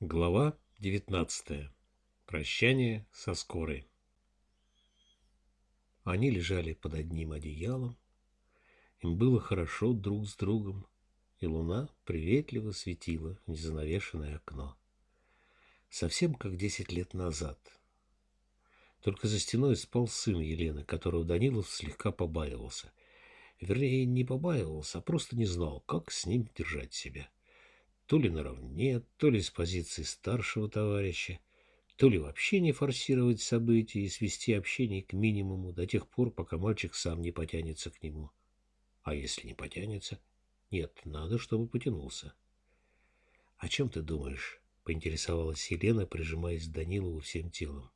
Глава 19. Прощание со скорой. Они лежали под одним одеялом. Им было хорошо друг с другом, и луна приветливо светила в незанавешенное окно. Совсем как десять лет назад. Только за стеной спал сын Елены, которого Данилов слегка побаивался. Вернее, не побаивался, а просто не знал, как с ним держать себя. — то ли наравне, то ли с позиции старшего товарища, то ли вообще не форсировать события и свести общение к минимуму до тех пор, пока мальчик сам не потянется к нему. А если не потянется? Нет, надо, чтобы потянулся. — О чем ты думаешь? — поинтересовалась Елена, прижимаясь к Данилову всем телом.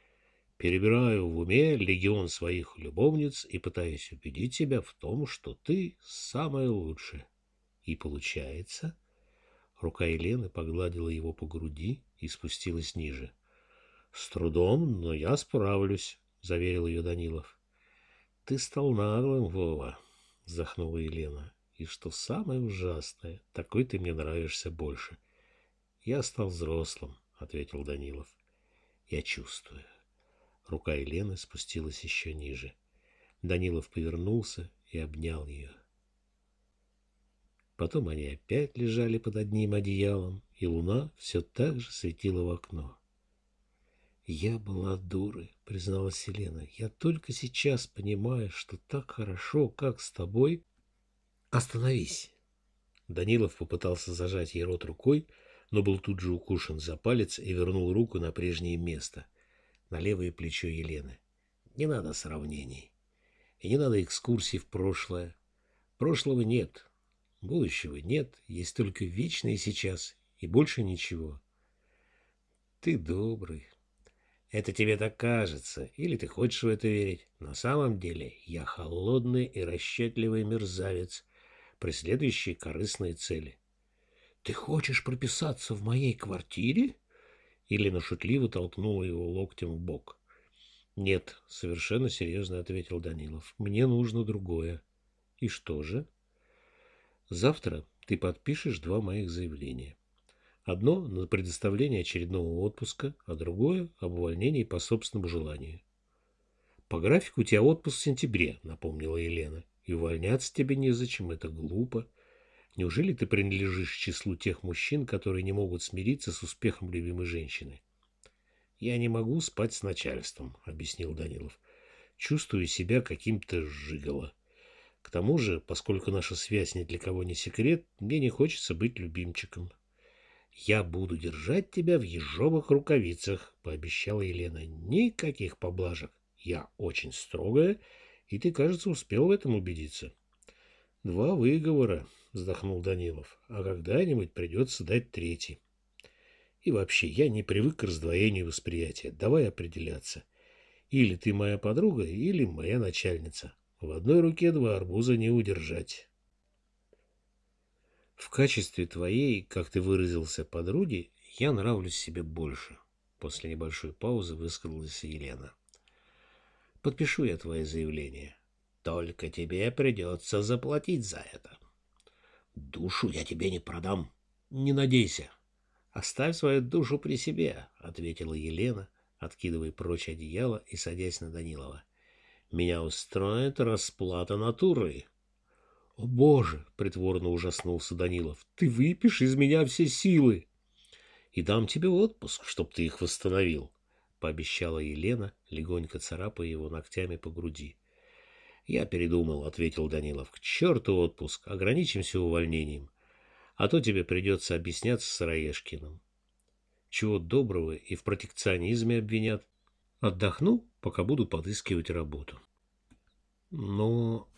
— Перебираю в уме легион своих любовниц и пытаюсь убедить себя в том, что ты самая лучшая. И получается... Рука Елены погладила его по груди и спустилась ниже. — С трудом, но я справлюсь, — заверил ее Данилов. — Ты стал наглым, Вова, — вздохнула Елена. — И что самое ужасное, такой ты мне нравишься больше. — Я стал взрослым, — ответил Данилов. — Я чувствую. Рука Елены спустилась еще ниже. Данилов повернулся и обнял ее. — Потом они опять лежали под одним одеялом, и луна все так же светила в окно. «Я была дурой», — призналась Селена. «Я только сейчас понимаю, что так хорошо, как с тобой...» «Остановись!» Данилов попытался зажать ей рот рукой, но был тут же укушен за палец и вернул руку на прежнее место, на левое плечо Елены. «Не надо сравнений. И не надо экскурсий в прошлое. Прошлого нет, Будущего нет, есть только вечное сейчас и больше ничего. Ты добрый. Это тебе так кажется, или ты хочешь в это верить. На самом деле я холодный и расчетливый мерзавец, преследующий корыстные цели. Ты хочешь прописаться в моей квартире? Или шутливо толкнула его локтем в бок. Нет, совершенно серьезно ответил Данилов. Мне нужно другое. И что же? Завтра ты подпишешь два моих заявления. Одно на предоставление очередного отпуска, а другое об увольнении по собственному желанию. По графику у тебя отпуск в сентябре, напомнила Елена. И увольняться тебе незачем, это глупо. Неужели ты принадлежишь к числу тех мужчин, которые не могут смириться с успехом любимой женщины? Я не могу спать с начальством, объяснил Данилов. Чувствую себя каким-то жиголо. К тому же, поскольку наша связь ни для кого не секрет, мне не хочется быть любимчиком. «Я буду держать тебя в ежовых рукавицах», — пообещала Елена. «Никаких поблажек. Я очень строгая, и ты, кажется, успел в этом убедиться». «Два выговора», — вздохнул Данилов, — «а когда-нибудь придется дать третий». «И вообще, я не привык к раздвоению восприятия. Давай определяться. Или ты моя подруга, или моя начальница. В одной руке два арбуза не удержать. В качестве твоей, как ты выразился, подруги, я нравлюсь себе больше. После небольшой паузы высказалась Елена. Подпишу я твое заявление. Только тебе придется заплатить за это. Душу я тебе не продам. Не надейся. Оставь свою душу при себе, ответила Елена, откидывая прочь одеяло и садясь на Данилова. Меня устроит расплата натурой. — О, Боже! — притворно ужаснулся Данилов. — Ты выпьешь из меня все силы. — И дам тебе отпуск, чтоб ты их восстановил, — пообещала Елена, легонько царапая его ногтями по груди. — Я передумал, — ответил Данилов. — К черту отпуск, ограничимся увольнением. А то тебе придется объясняться с Раешкиным. Чего доброго и в протекционизме обвинят. Отдохну, пока буду подыскивать работу. Но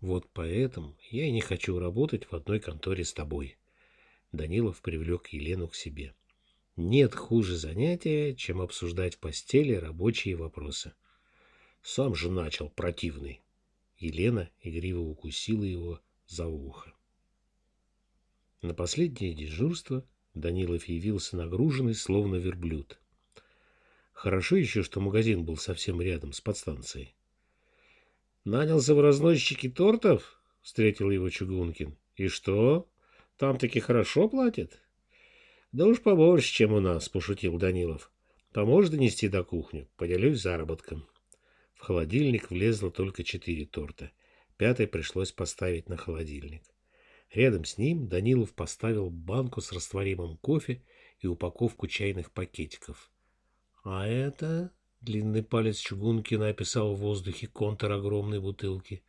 вот поэтому я и не хочу работать в одной конторе с тобой. Данилов привлек Елену к себе. Нет хуже занятия, чем обсуждать в постели рабочие вопросы. Сам же начал противный. Елена игриво укусила его за ухо. На последнее дежурство Данилов явился нагруженный, словно верблюд. Хорошо еще, что магазин был совсем рядом с подстанцией. «Нанялся в разносчики тортов?» — встретил его Чугункин. «И что? Там таки хорошо платят?» Да уж побольше, чем у нас, пошутил Данилов. Поможешь донести до кухни? Поделюсь заработком. В холодильник влезло только четыре торта. Пятый пришлось поставить на холодильник. Рядом с ним Данилов поставил банку с растворимым кофе и упаковку чайных пакетиков. А это... Длинный палец Чугункина описал в воздухе контур огромной бутылки.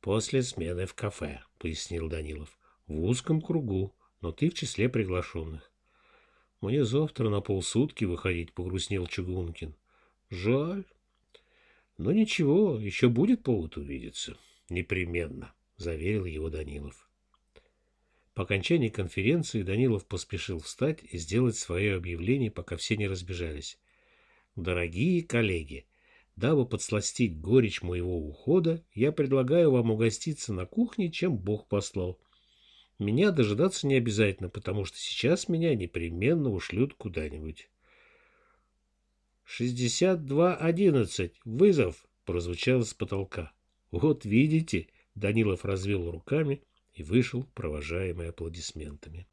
«После смены в кафе», — пояснил Данилов. «В узком кругу, но ты в числе приглашенных». «Мне завтра на полсутки выходить», — погрустнел Чугункин. «Жаль». «Но ничего, еще будет повод увидеться». «Непременно», — заверил его Данилов. По окончании конференции Данилов поспешил встать и сделать свое объявление, пока все не разбежались. Дорогие коллеги, дабы подсластить горечь моего ухода, я предлагаю вам угоститься на кухне, чем Бог послал. Меня дожидаться не обязательно, потому что сейчас меня непременно ушлют куда-нибудь. «Шестьдесят два одиннадцать! Вызов!» — прозвучало с потолка. «Вот видите!» — Данилов развел руками и вышел, провожаемый аплодисментами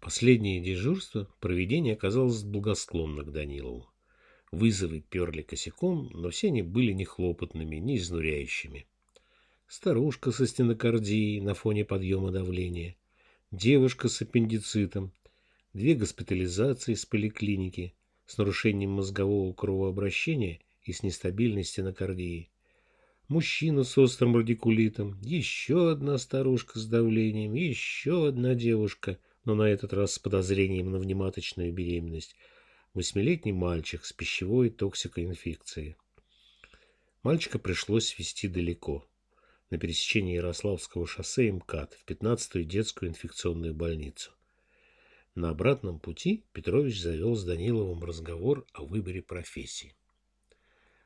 последнее дежурство проведение оказалось благосклонно к Данилову. Вызовы перли косяком, но все они были не хлопотными, не изнуряющими. Старушка со стенокардией на фоне подъема давления, девушка с аппендицитом, две госпитализации с поликлиники с нарушением мозгового кровообращения и с нестабильной стенокардией, мужчина с острым радикулитом, еще одна старушка с давлением, еще одна девушка но на этот раз с подозрением на внематочную беременность, восьмилетний мальчик с пищевой токсикоинфекцией. Мальчика пришлось везти далеко, на пересечении Ярославского шоссе МКАД в 15-ю детскую инфекционную больницу. На обратном пути Петрович завел с Даниловым разговор о выборе профессии.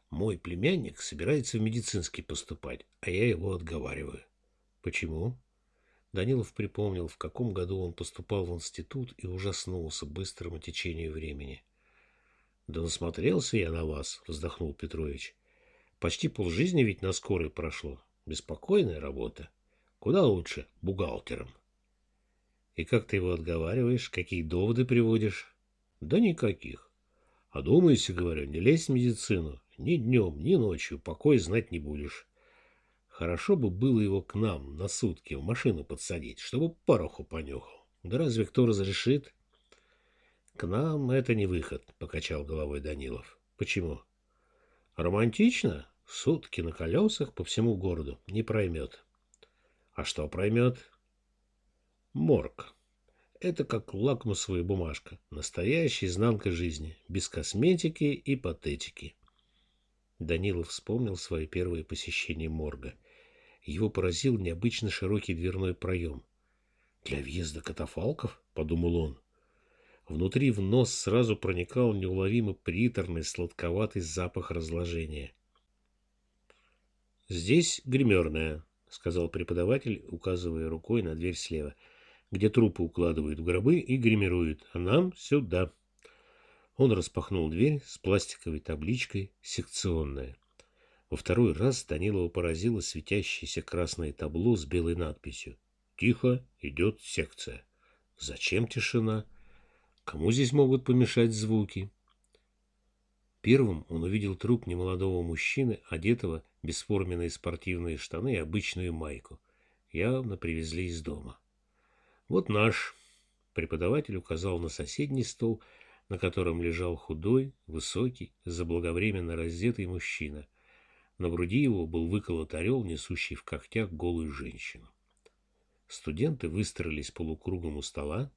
Мой племянник собирается в медицинский поступать, а я его отговариваю. Почему? Данилов припомнил, в каком году он поступал в институт и ужаснулся быстрому течению времени. «Да насмотрелся я на вас», — вздохнул Петрович. «Почти полжизни ведь на скорой прошло. Беспокойная работа. Куда лучше бухгалтером». «И как ты его отговариваешь? Какие доводы приводишь?» «Да никаких. Одумайся, говорю, не лезь в медицину. Ни днем, ни ночью покой знать не будешь. Хорошо бы было его к нам на сутки в машину подсадить, чтобы пороху понюхал. Да разве кто разрешит? К нам это не выход, покачал головой Данилов. Почему? Романтично? Сутки на колесах по всему городу. Не проймет. А что проймет? Морг. Это как лакмусовая бумажка. Настоящая изнанка жизни. Без косметики и патетики. Данилов вспомнил свое первое посещение морга – его поразил необычно широкий дверной проем. «Для въезда катафалков?» — подумал он. Внутри в нос сразу проникал неуловимо приторный сладковатый запах разложения. «Здесь гримерная», — сказал преподаватель, указывая рукой на дверь слева, где трупы укладывают в гробы и гримируют, а нам сюда. Он распахнул дверь с пластиковой табличкой «Секционная». Во второй раз Данилова поразило светящееся красное табло с белой надписью «Тихо, идет секция». Зачем тишина? Кому здесь могут помешать звуки? Первым он увидел труп немолодого мужчины, одетого в бесформенные спортивные штаны и обычную майку. Явно привезли из дома. «Вот наш», — преподаватель указал на соседний стол, на котором лежал худой, высокий, заблаговременно раздетый мужчина — на груди его был выколот орел, несущий в когтях голую женщину. Студенты выстроились полукругом у стола.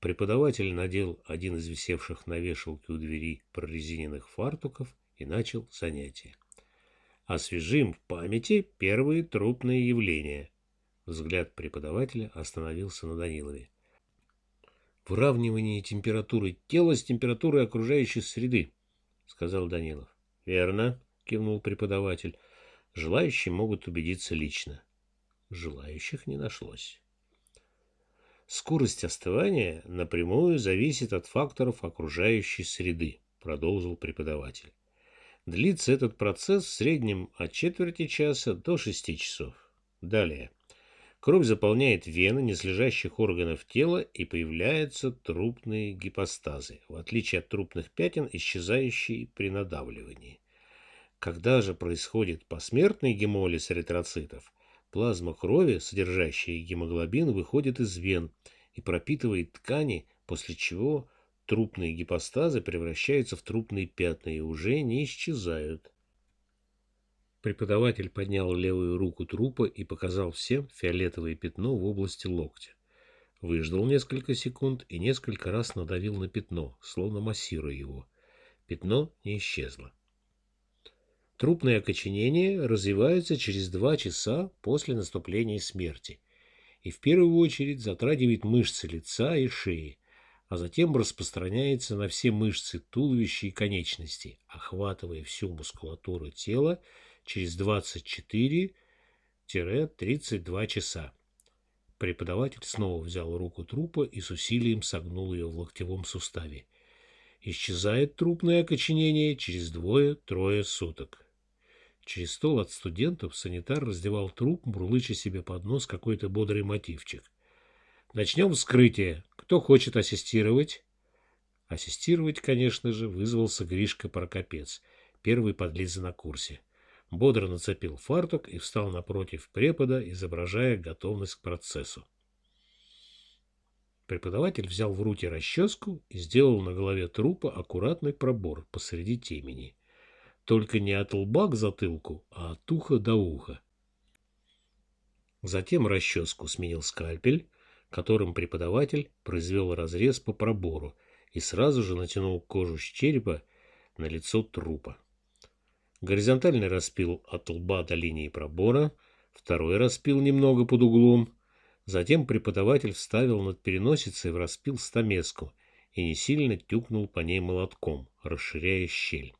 Преподаватель надел один из висевших на вешалке у двери прорезиненных фартуков и начал занятие. Освежим в памяти первые трупные явления. Взгляд преподавателя остановился на Данилове. Выравнивание температуры тела с температурой окружающей среды, сказал Данилов. Верно, — кивнул преподаватель. «Желающие могут убедиться лично». Желающих не нашлось. Скорость остывания напрямую зависит от факторов окружающей среды, продолжил преподаватель. Длится этот процесс в среднем от четверти часа до шести часов. Далее. Кровь заполняет вены незлежащих органов тела и появляются трупные гипостазы, в отличие от трупных пятен, исчезающие при надавливании. Когда же происходит посмертный гемолиз эритроцитов, плазма крови, содержащая гемоглобин, выходит из вен и пропитывает ткани, после чего трупные гипостазы превращаются в трупные пятна и уже не исчезают. Преподаватель поднял левую руку трупа и показал всем фиолетовое пятно в области локтя. Выждал несколько секунд и несколько раз надавил на пятно, словно массируя его. Пятно не исчезло. Трупное окоченение развивается через два часа после наступления смерти и в первую очередь затрагивает мышцы лица и шеи, а затем распространяется на все мышцы туловища и конечностей, охватывая всю мускулатуру тела через 24-32 часа. Преподаватель снова взял руку трупа и с усилием согнул ее в локтевом суставе. Исчезает трупное окоченение через двое-трое суток. Через стол от студентов санитар раздевал труп, мурлыча себе под нос какой-то бодрый мотивчик. Начнем вскрытие. Кто хочет ассистировать? Ассистировать, конечно же, вызвался Гришка Прокопец, первый подлиза на курсе бодро нацепил фартук и встал напротив препода, изображая готовность к процессу. Преподаватель взял в руки расческу и сделал на голове трупа аккуратный пробор посреди темени. Только не от лба к затылку, а от уха до уха. Затем расческу сменил скальпель, которым преподаватель произвел разрез по пробору и сразу же натянул кожу с черепа на лицо трупа. Горизонтальный распил от лба до линии пробора, второй распил немного под углом. Затем преподаватель вставил над переносицей в распил стамеску и не сильно тюкнул по ней молотком, расширяя щель.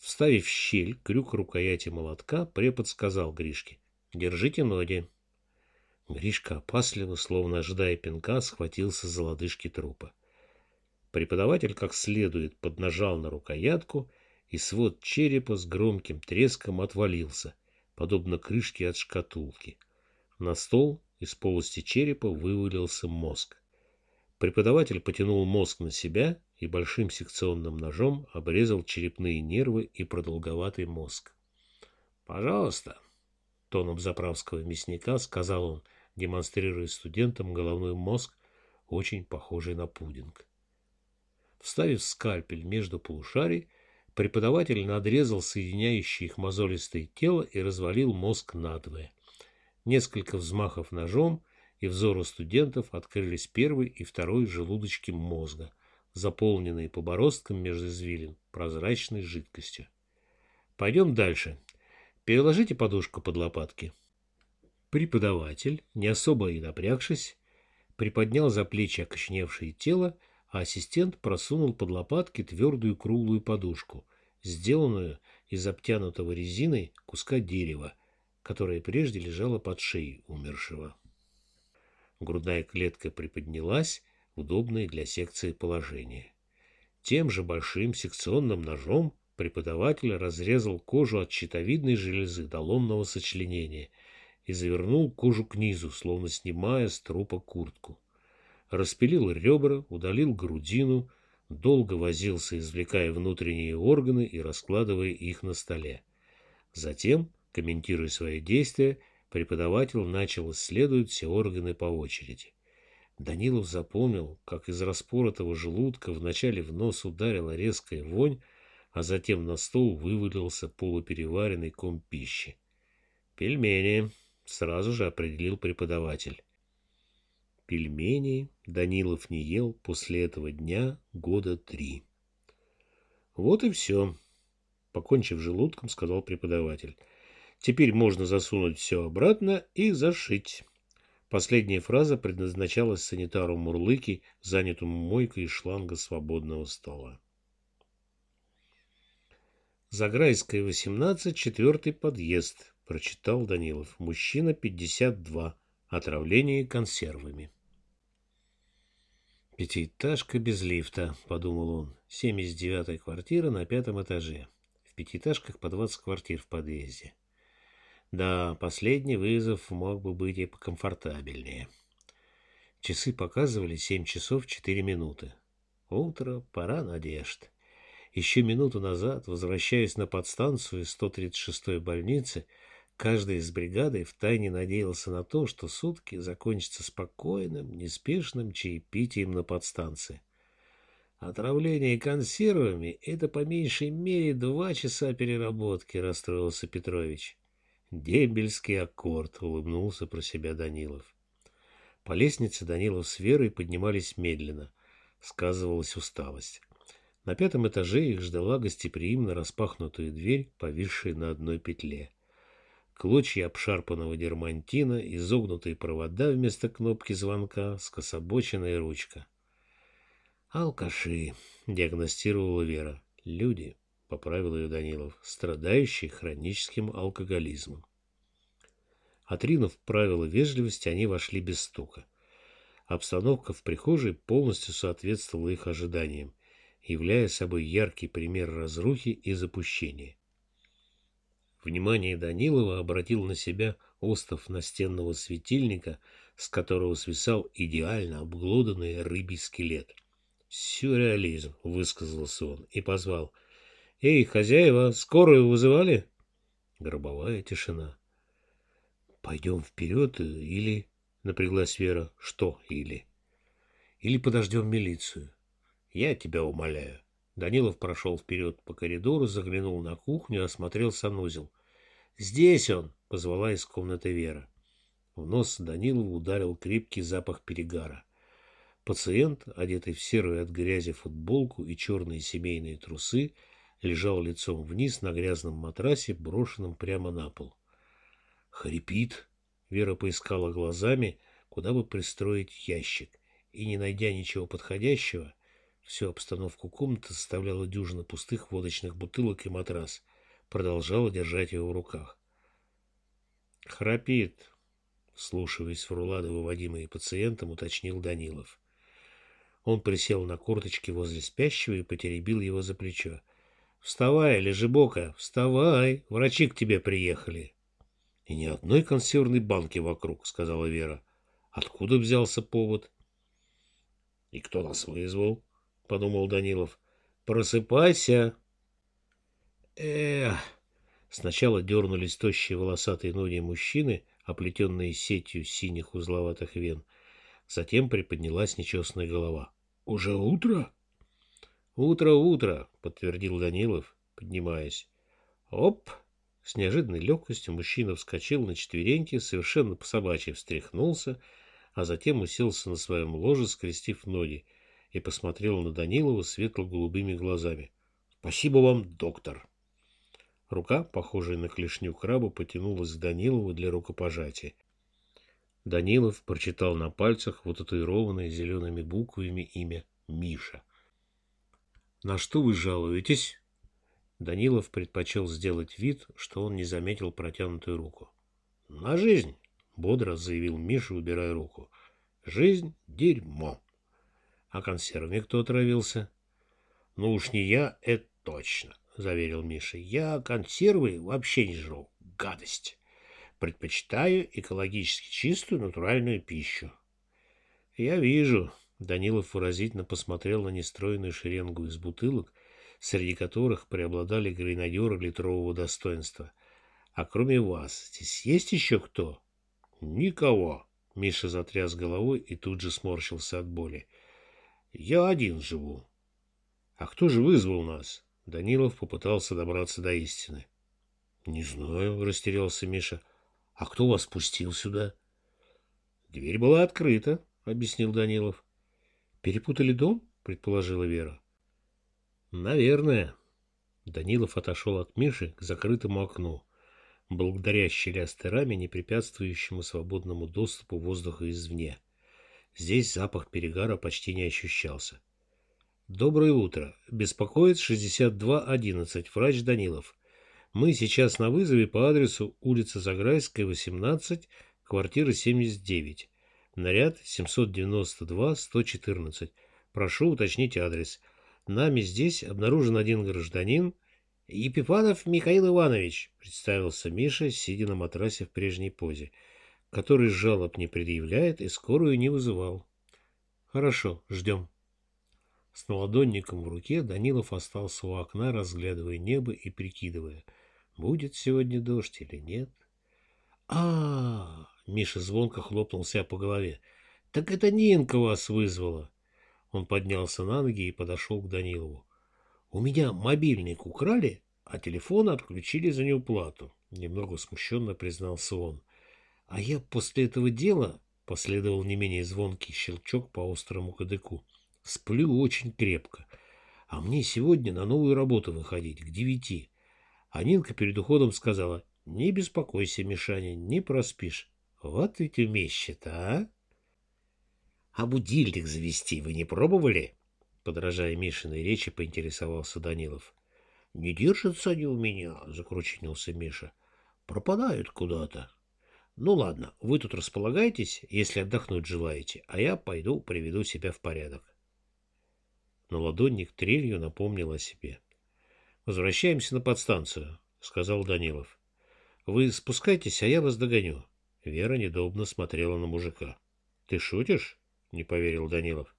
Вставив щель крюк рукояти молотка, препод сказал Гришке «Держите ноги». Гришка опасливо, словно ожидая пинка, схватился за лодыжки трупа. Преподаватель как следует поднажал на рукоятку и свод черепа с громким треском отвалился, подобно крышке от шкатулки. На стол из полости черепа вывалился мозг. Преподаватель потянул мозг на себя и большим секционным ножом обрезал черепные нервы и продолговатый мозг. «Пожалуйста», — тоном заправского мясника сказал он, демонстрируя студентам головной мозг, очень похожий на пудинг. Вставив скальпель между полушарий, Преподаватель надрезал соединяющие их мозолистое тело и развалил мозг надвое. Несколько взмахов ножом, и взору студентов открылись первый и второй желудочки мозга, заполненные по бороздкам между извилин прозрачной жидкостью. Пойдем дальше. Переложите подушку под лопатки. Преподаватель, не особо и напрягшись, приподнял за плечи окоченевшее тело, а ассистент просунул под лопатки твердую круглую подушку, сделанную из обтянутого резиной куска дерева, которое прежде лежало под шеей умершего. Грудная клетка приподнялась в удобное для секции положение. Тем же большим секционным ножом преподаватель разрезал кожу от щитовидной железы до ломного сочленения и завернул кожу к низу, словно снимая с трупа куртку. Распилил ребра, удалил грудину, долго возился, извлекая внутренние органы и раскладывая их на столе. Затем, комментируя свои действия, преподаватель начал исследовать все органы по очереди. Данилов запомнил, как из распоротого желудка вначале в нос ударила резкая вонь, а затем на стол вывалился полупереваренный ком пищи. «Пельмени», — сразу же определил преподаватель. Пельмени Данилов не ел после этого дня года три. Вот и все, покончив желудком, сказал преподаватель. Теперь можно засунуть все обратно и зашить. Последняя фраза предназначалась санитару Мурлыки, занятому мойкой из шланга свободного стола. Заграйская, 18, четвертый подъезд, прочитал Данилов. Мужчина, 52. Отравление консервами. «Пятиэтажка без лифта», — подумал он. «Семьдесят девятая квартира на пятом этаже. В пятиэтажках по двадцать квартир в подъезде». Да, последний вызов мог бы быть и покомфортабельнее. Часы показывали семь часов четыре минуты. Утро, пора надежд. Еще минуту назад, возвращаясь на подстанцию 136-й больницы, каждый из бригады втайне надеялся на то, что сутки закончатся спокойным, неспешным чаепитием на подстанции. Отравление консервами — это по меньшей мере два часа переработки, расстроился Петрович. Дембельский аккорд, улыбнулся про себя Данилов. По лестнице Данилов с Верой поднимались медленно. Сказывалась усталость. На пятом этаже их ждала гостеприимно распахнутая дверь, повисшая на одной петле. Клочья обшарпанного дермантина, изогнутые провода вместо кнопки звонка, скособоченная ручка. «Алкаши», — диагностировала Вера. «Люди», — поправил ее Данилов, — «страдающие хроническим алкоголизмом». Отринув правила вежливости, они вошли без стука. Обстановка в прихожей полностью соответствовала их ожиданиям, являя собой яркий пример разрухи и запущения. Внимание Данилова обратил на себя остов настенного светильника, с которого свисал идеально обглоданный рыбий скелет. «Сюрреализм», — высказался он и позвал. «Эй, хозяева, скорую вызывали?» Гробовая тишина. «Пойдем вперед или...» — напряглась Вера. «Что или?» «Или подождем милицию?» «Я тебя умоляю». Данилов прошел вперед по коридору, заглянул на кухню, осмотрел санузел. «Здесь он!» — позвала из комнаты Вера. В нос Данилову ударил крепкий запах перегара. Пациент, одетый в серую от грязи футболку и черные семейные трусы, лежал лицом вниз на грязном матрасе, брошенном прямо на пол. Хрипит. Вера поискала глазами, куда бы пристроить ящик, и, не найдя ничего подходящего, всю обстановку комнаты составляла дюжина пустых водочных бутылок и матрас, продолжала держать его в руках. «Храпит», — слушаясь в рулады, выводимые пациентом, уточнил Данилов. Он присел на корточки возле спящего и потеребил его за плечо. «Вставай, лежебока, вставай, врачи к тебе приехали». «И ни одной консервной банки вокруг», — сказала Вера. «Откуда взялся повод?» «И кто нас вызвал?» — подумал Данилов. «Просыпайся!» «Эх!» Сначала дернулись тощие волосатые ноги мужчины, оплетенные сетью синих узловатых вен — Затем приподнялась нечестная голова. «Уже утро?» «Утро, утро», — подтвердил Данилов, поднимаясь. «Оп!» С неожиданной легкостью мужчина вскочил на четвереньки, совершенно по-собачьи встряхнулся, а затем уселся на своем ложе, скрестив ноги, и посмотрел на Данилова светло-голубыми глазами. «Спасибо вам, доктор!» Рука, похожая на клешню краба, потянулась к Данилову для рукопожатия. Данилов прочитал на пальцах вот татуированное зелеными буквами имя Миша. «На что вы жалуетесь?» Данилов предпочел сделать вид, что он не заметил протянутую руку. «На жизнь!» — бодро заявил Миша, убирая руку. «Жизнь — дерьмо!» «А консервами кто отравился?» «Ну уж не я, это точно!» — заверил Миша. «Я консервы вообще не жру. Гадость!» Предпочитаю экологически чистую натуральную пищу. Я вижу. Данилов выразительно посмотрел на нестроенную шеренгу из бутылок, среди которых преобладали гренадеры литрового достоинства. А кроме вас, здесь есть еще кто? Никого. Миша затряс головой и тут же сморщился от боли. Я один живу. А кто же вызвал нас? Данилов попытался добраться до истины. Не знаю, растерялся Миша. А кто вас пустил сюда? Дверь была открыта, объяснил Данилов. Перепутали дом? предположила Вера. Наверное. Данилов отошел от Миши к закрытому окну, благодаря щелястой раме, не препятствующему свободному доступу воздуха извне. Здесь запах перегара почти не ощущался. «Доброе утро. Беспокоит 6211. Врач Данилов. Мы сейчас на вызове по адресу улица Заграйская, 18, квартира 79. Наряд 792-114. Прошу уточнить адрес. Нами здесь обнаружен один гражданин, Епифанов Михаил Иванович, представился Миша, сидя на матрасе в прежней позе, который жалоб не предъявляет и скорую не вызывал. Хорошо, ждем. С наладонником в руке Данилов остался у окна, разглядывая небо и прикидывая, будет сегодня дождь или нет. а, -а, -а Миша звонко хлопнул себя по голове. «Так это Нинка вас вызвала!» Он поднялся на ноги и подошел к Данилову. «У меня мобильник украли, а телефон отключили за неуплату», — немного смущенно признался он. «А я после этого дела...» — последовал не менее звонкий щелчок по острому кадыку. «Сплю очень крепко. А мне сегодня на новую работу выходить, к девяти». А Нинка перед уходом сказала, «Не беспокойся, Мишаня, не проспишь». Вот ведь умеще-то, а? А будильник завести вы не пробовали? Подражая Мишиной речи, поинтересовался Данилов. Не держатся они у меня, закрученился Миша. Пропадают куда-то. Ну ладно, вы тут располагайтесь, если отдохнуть желаете, а я пойду приведу себя в порядок. Но ладонник трелью напомнил о себе. «Возвращаемся на подстанцию», — сказал Данилов. «Вы спускайтесь, а я вас догоню. Вера недобно смотрела на мужика. «Ты шутишь?» — не поверил Данилов.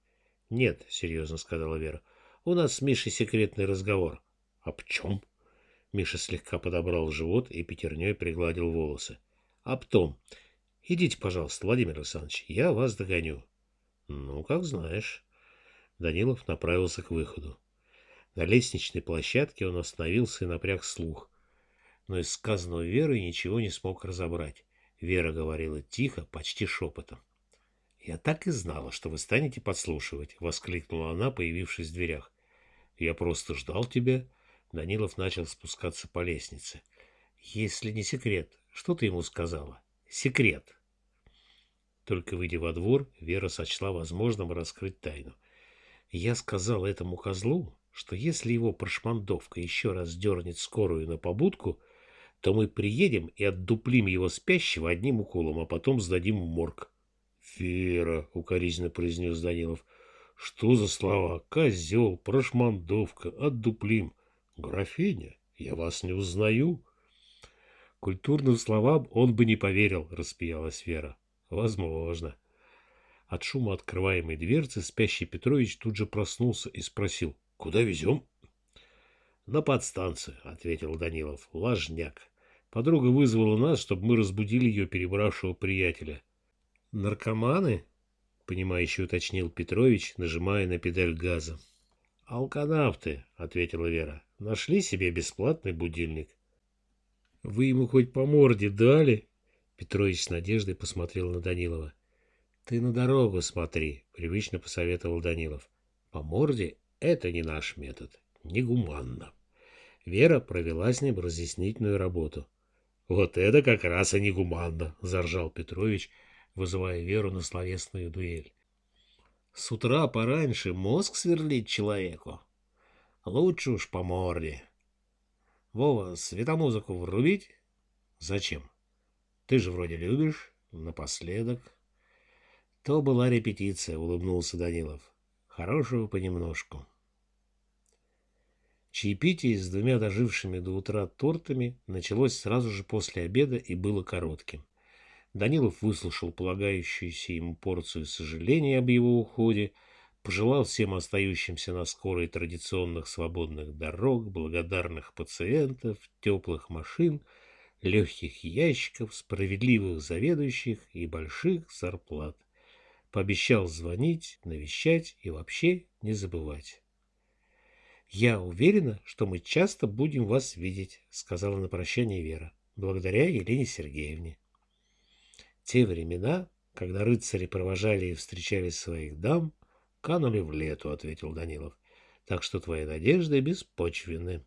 «Нет», — серьезно сказала Вера. «У нас с Мишей секретный разговор». «Об чем?» Миша слегка подобрал живот и пятерней пригладил волосы. «Об том. Идите, пожалуйста, Владимир Александрович, я вас догоню». «Ну, как знаешь». Данилов направился к выходу. На лестничной площадке он остановился и напряг слух. Но из сказанного Верой ничего не смог разобрать. Вера говорила тихо, почти шепотом. «Я так и знала, что вы станете подслушивать», — воскликнула она, появившись в дверях. «Я просто ждал тебя». Данилов начал спускаться по лестнице. «Если не секрет, что ты ему сказала?» «Секрет». Только выйдя во двор, Вера сочла возможным раскрыть тайну. «Я сказала этому козлу, что если его прошмандовка еще раз дернет скорую на побудку, — то мы приедем и отдуплим его спящего одним уколом, а потом сдадим в морг. — Вера, — укоризненно произнес Данилов, — что за слова? Козел, прошмандовка, отдуплим. Графиня, я вас не узнаю. Культурным словам он бы не поверил, — распиялась Вера. — Возможно. От шума открываемой дверцы спящий Петрович тут же проснулся и спросил, — Куда везем? — На подстанцию, — ответил Данилов. — Важняк. Подруга вызвала нас, чтобы мы разбудили ее перебравшего приятеля. «Наркоманы?» — понимающе уточнил Петрович, нажимая на педаль газа. «Алканавты», — ответила Вера. «Нашли себе бесплатный будильник». «Вы ему хоть по морде дали?» Петрович с надеждой посмотрел на Данилова. «Ты на дорогу смотри», — привычно посоветовал Данилов. «По морде — это не наш метод. Негуманно». Вера провела с ним разъяснительную работу. Вот это как раз и негуманно, заржал Петрович, вызывая Веру на словесную дуэль. С утра пораньше мозг сверлить человеку. Лучше уж по морде. Вова, светомузыку врубить? Зачем? Ты же вроде любишь. Напоследок. То была репетиция, улыбнулся Данилов. Хорошего понемножку. Чаепитие с двумя дожившими до утра тортами началось сразу же после обеда и было коротким. Данилов выслушал полагающуюся ему порцию сожаления об его уходе, пожелал всем остающимся на скорой традиционных свободных дорог, благодарных пациентов, теплых машин, легких ящиков, справедливых заведующих и больших зарплат. Пообещал звонить, навещать и вообще не забывать. «Я уверена, что мы часто будем вас видеть», — сказала на прощание Вера, благодаря Елене Сергеевне. Те времена, когда рыцари провожали и встречали своих дам, канули в лету, — ответил Данилов. Так что твои надежды беспочвенны.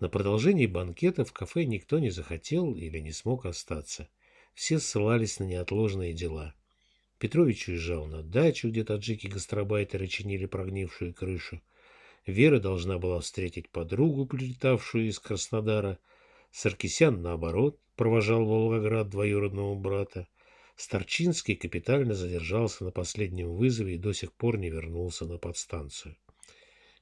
На продолжении банкета в кафе никто не захотел или не смог остаться. Все ссылались на неотложные дела. Петрович уезжал на дачу, где таджики-гастробайтеры чинили прогнившую крышу. Вера должна была встретить подругу, прилетавшую из Краснодара. Саркисян, наоборот, провожал в Волгоград двоюродного брата. Старчинский капитально задержался на последнем вызове и до сих пор не вернулся на подстанцию.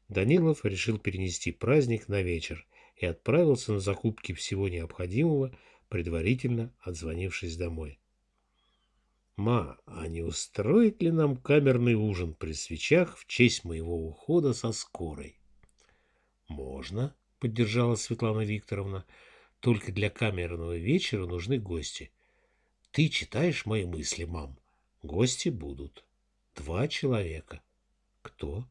Данилов решил перенести праздник на вечер и отправился на закупки всего необходимого, предварительно отзвонившись домой. «Ма, а не устроит ли нам камерный ужин при свечах в честь моего ухода со скорой?» «Можно», — поддержала Светлана Викторовна. «Только для камерного вечера нужны гости. Ты читаешь мои мысли, мам? Гости будут. Два человека. Кто?»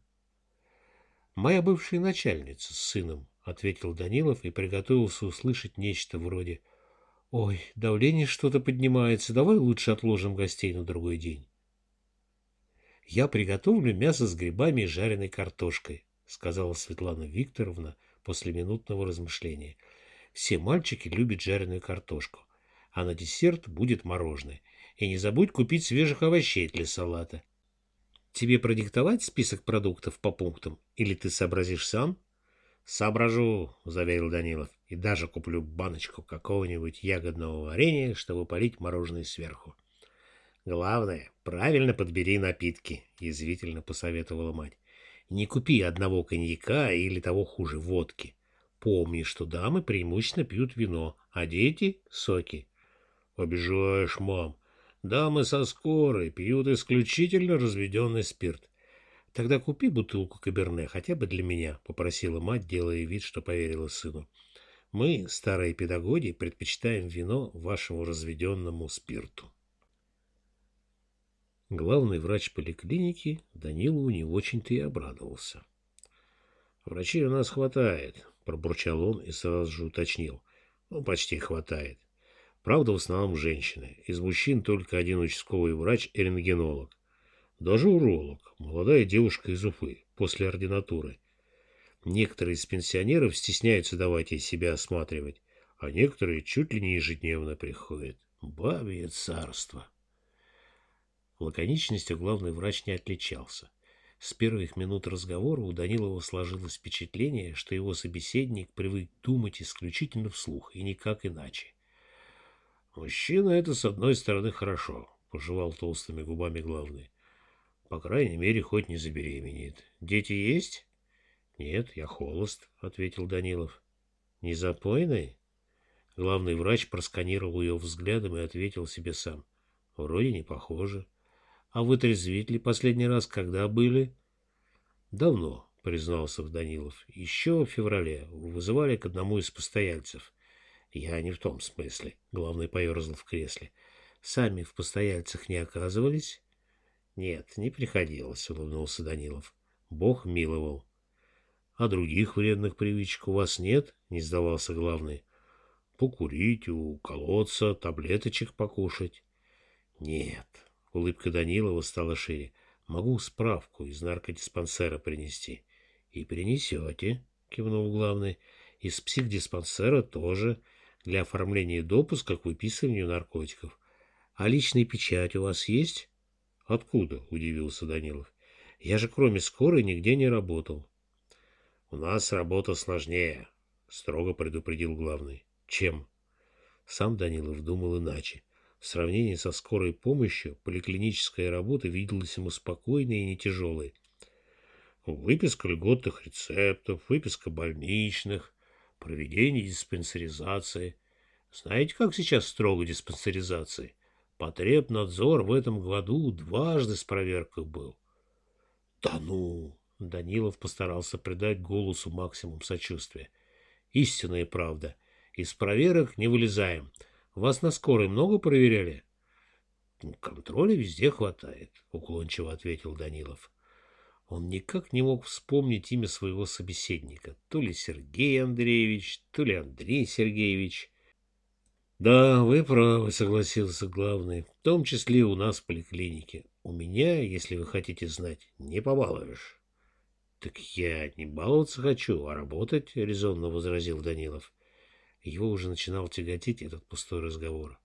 «Моя бывшая начальница с сыном», — ответил Данилов и приготовился услышать нечто вроде «Ой, давление что-то поднимается, давай лучше отложим гостей на другой день». «Я приготовлю мясо с грибами и жареной картошкой», — сказала Светлана Викторовна после минутного размышления. «Все мальчики любят жареную картошку, а на десерт будет мороженое. И не забудь купить свежих овощей для салата. Тебе продиктовать список продуктов по пунктам, или ты сообразишь сам? Соображу, заверил Данилов, и даже куплю баночку какого-нибудь ягодного варенья, чтобы полить мороженое сверху. Главное, правильно подбери напитки, язвительно посоветовала мать. Не купи одного коньяка или того хуже водки. Помни, что дамы преимущественно пьют вино, а дети — соки. Обижаешь, мам. Дамы со скорой пьют исключительно разведенный спирт. Тогда купи бутылку каберне, хотя бы для меня, — попросила мать, делая вид, что поверила сыну. Мы, старые педагоги, предпочитаем вино вашему разведенному спирту. Главный врач поликлиники Данилову не очень-то и обрадовался. «Врачей у нас хватает», — пробурчал он и сразу же уточнил. «Ну, почти хватает. Правда, в основном женщины. Из мужчин только один участковый врач и рентгенолог. Даже уролог, молодая девушка из Уфы, после ординатуры. Некоторые из пенсионеров стесняются давать ей себя осматривать, а некоторые чуть ли не ежедневно приходят. Бабье царство. Лаконичностью главный врач не отличался. С первых минут разговора у Данилова сложилось впечатление, что его собеседник привык думать исключительно вслух и никак иначе. Мужчина это, с одной стороны, хорошо, пожевал толстыми губами главный. По крайней мере, хоть не забеременеет. Дети есть? Нет, я холост, ответил Данилов. Не запойный? Главный врач просканировал ее взглядом и ответил себе сам. Вроде не похоже. А вы трезвить последний раз когда были? Давно, признался Данилов. Еще в феврале вызывали к одному из постояльцев. Я не в том смысле. Главный поерзал в кресле. Сами в постояльцах не оказывались? Нет, не приходилось, улыбнулся Данилов. Бог миловал. А других вредных привычек у вас нет? Не сдавался главный. Покурить, уколоться, таблеточек покушать. Нет. Улыбка Данилова стала шире. Могу справку из наркодиспансера принести. И принесете, кивнул главный. Из психдиспансера тоже для оформления допуска к выписыванию наркотиков. А личная печать у вас есть? Откуда? Удивился Данилов. Я же кроме скорой нигде не работал. У нас работа сложнее, строго предупредил главный. Чем? Сам Данилов думал иначе. В сравнении со скорой помощью поликлиническая работа виделась ему спокойной и не тяжелой. Выписка льготных рецептов, выписка больничных, проведение диспансеризации. Знаете, как сейчас строго диспансеризации? Потребнадзор в этом году дважды с проверкой был. Да ну! Данилов постарался придать голосу максимум сочувствия. Истинная правда. Из проверок не вылезаем. Вас на скорой много проверяли? Контроля везде хватает, уклончиво ответил Данилов. Он никак не мог вспомнить имя своего собеседника. То ли Сергей Андреевич, то ли Андрей Сергеевич. «Да, вы правы», — согласился главный. «В том числе у нас в поликлинике. У меня, если вы хотите знать, не побалуешь». «Так я не баловаться хочу, а работать», — резонно возразил Данилов. Его уже начинал тяготить этот пустой разговор.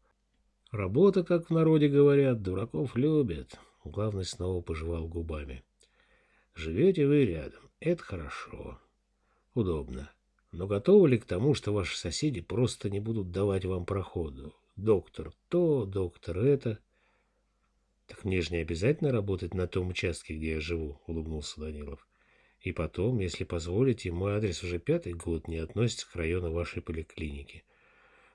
«Работа, как в народе говорят, дураков любят». Главный снова пожевал губами. Живете вы рядом. Это хорошо. Удобно. Но готовы ли к тому, что ваши соседи просто не будут давать вам проходу? Доктор то, доктор это. Так мне же не обязательно работать на том участке, где я живу, улыбнулся Данилов. И потом, если позволите, мой адрес уже пятый год не относится к району вашей поликлиники.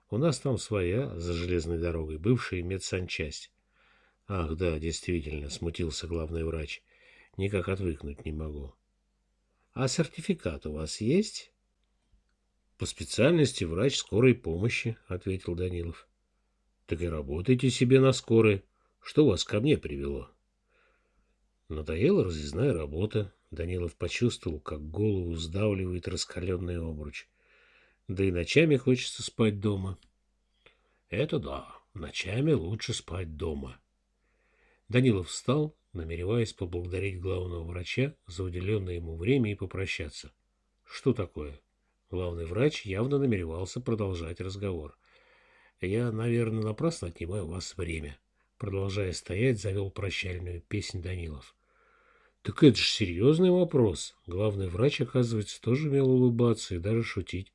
У нас там своя, за железной дорогой, бывшая медсанчасть. Ах, да, действительно, смутился главный врач. Никак отвыкнуть не могу. А сертификат у вас есть? По специальности врач скорой помощи, ответил Данилов. Так и работайте себе на скорой. Что вас ко мне привело? Надоела разъездная работа. Данилов почувствовал, как голову сдавливает раскаленный обруч. Да и ночами хочется спать дома. Это да, ночами лучше спать дома. Данилов встал, намереваясь поблагодарить главного врача за уделенное ему время и попрощаться. Что такое? Главный врач явно намеревался продолжать разговор. Я, наверное, напрасно отнимаю у вас время. Продолжая стоять, завел прощальную песнь Данилов. Так это же серьезный вопрос. Главный врач, оказывается, тоже умел улыбаться и даже шутить.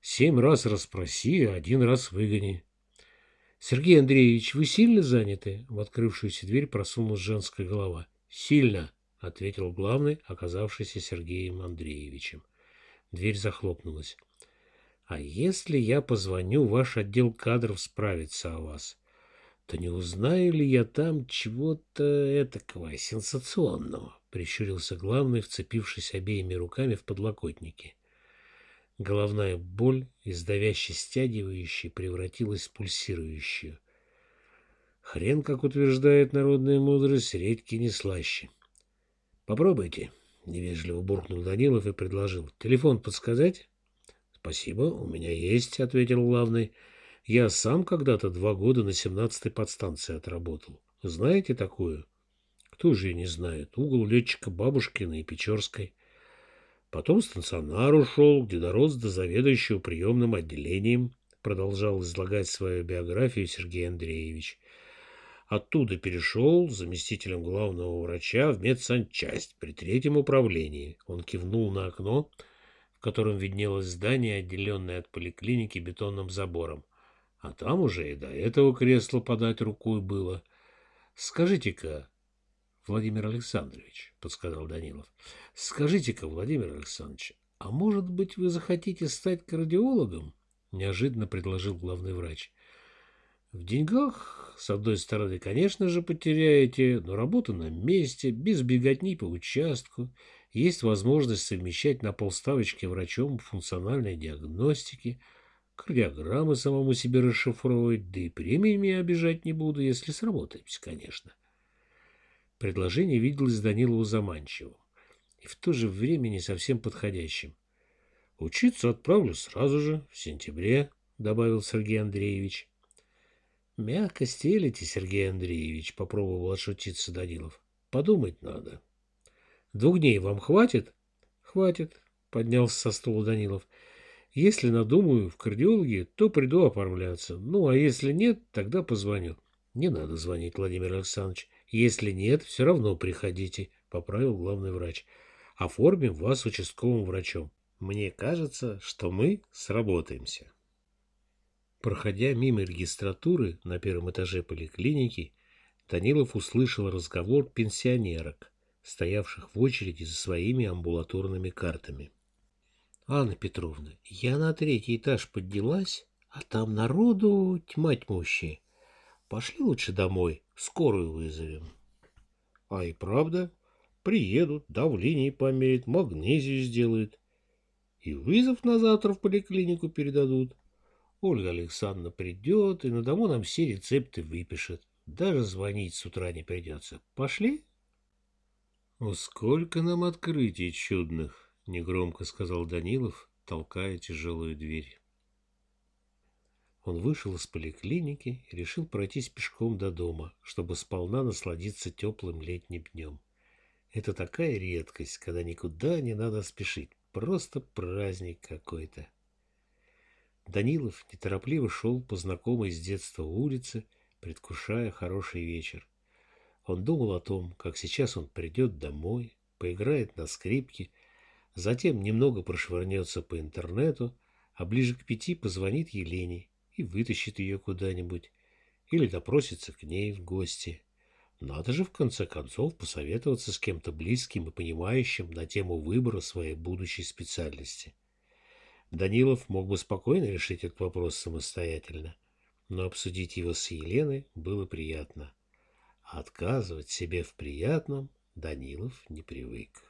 Семь раз расспроси, один раз выгони. Сергей Андреевич, вы сильно заняты? В открывшуюся дверь просунулась женская голова. Сильно, ответил главный, оказавшийся Сергеем Андреевичем. Дверь захлопнулась. А если я позвоню ваш отдел кадров справиться о вас, то не узнаю ли я там чего-то этакого сенсационного? Прищурился главный, вцепившись обеими руками в подлокотники. Головная боль из давящей стягивающей превратилась в пульсирующую. Хрен, как утверждает народная мудрость, редьки не слаще. Попробуйте, невежливо буркнул Данилов и предложил. Телефон подсказать? Спасибо, у меня есть, ответил главный. Я сам когда-то два года на семнадцатой подстанции отработал. Знаете такую? Кто же ее не знает? Угол летчика Бабушкина и Печорской. Потом в стационар ушел, где дорос до заведующего приемным отделением, продолжал излагать свою биографию Сергей Андреевич. Оттуда перешел заместителем главного врача в медсанчасть при третьем управлении. Он кивнул на окно, в котором виднелось здание, отделенное от поликлиники бетонным забором. А там уже и до этого кресла подать рукой было. Скажите-ка, Владимир Александрович, подсказал Данилов, скажите-ка, Владимир Александрович, а может быть вы захотите стать кардиологом? Неожиданно предложил главный врач. В деньгах, с одной стороны, конечно же, потеряете, но работа на месте, без беготни по участку, есть возможность совмещать на полставочки врачом функциональной диагностики, кардиограммы самому себе расшифровывать, да и премиями обижать не буду, если сработаемся, конечно. Предложение виделось Данилову заманчивым и в то же время не совсем подходящим. «Учиться отправлю сразу же, в сентябре», — добавил Сергей Андреевич. «Мягко стелите, Сергей Андреевич», — попробовал отшутиться Данилов. «Подумать надо». Двух дней вам хватит? Хватит, поднялся со стула Данилов. Если надумаю в кардиологи, то приду оформляться. Ну, а если нет, тогда позвоню. Не надо звонить, Владимир Александрович. Если нет, все равно приходите, поправил главный врач. Оформим вас участковым врачом. Мне кажется, что мы сработаемся. Проходя мимо регистратуры на первом этаже поликлиники, Данилов услышал разговор пенсионерок стоявших в очереди за своими амбулаторными картами. — Анна Петровна, я на третий этаж поднялась, а там народу тьма тьмущая. Пошли лучше домой, скорую вызовем. — А и правда, приедут, давление померят, магнезию сделают. И вызов на завтра в поликлинику передадут. Ольга Александровна придет и на дому нам все рецепты выпишет. Даже звонить с утра не придется. Пошли? «О, сколько нам открытий чудных!» — негромко сказал Данилов, толкая тяжелую дверь. Он вышел из поликлиники и решил пройтись пешком до дома, чтобы сполна насладиться теплым летним днем. Это такая редкость, когда никуда не надо спешить, просто праздник какой-то. Данилов неторопливо шел по знакомой с детства улице, предвкушая хороший вечер. Он думал о том, как сейчас он придет домой, поиграет на скрипке, затем немного прошвырнется по интернету, а ближе к пяти позвонит Елене и вытащит ее куда-нибудь или допросится к ней в гости. Надо же, в конце концов, посоветоваться с кем-то близким и понимающим на тему выбора своей будущей специальности. Данилов мог бы спокойно решить этот вопрос самостоятельно, но обсудить его с Еленой было приятно. А отказывать себе в приятном Данилов не привык.